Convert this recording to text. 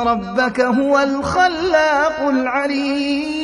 ربك هو الخلاق العليم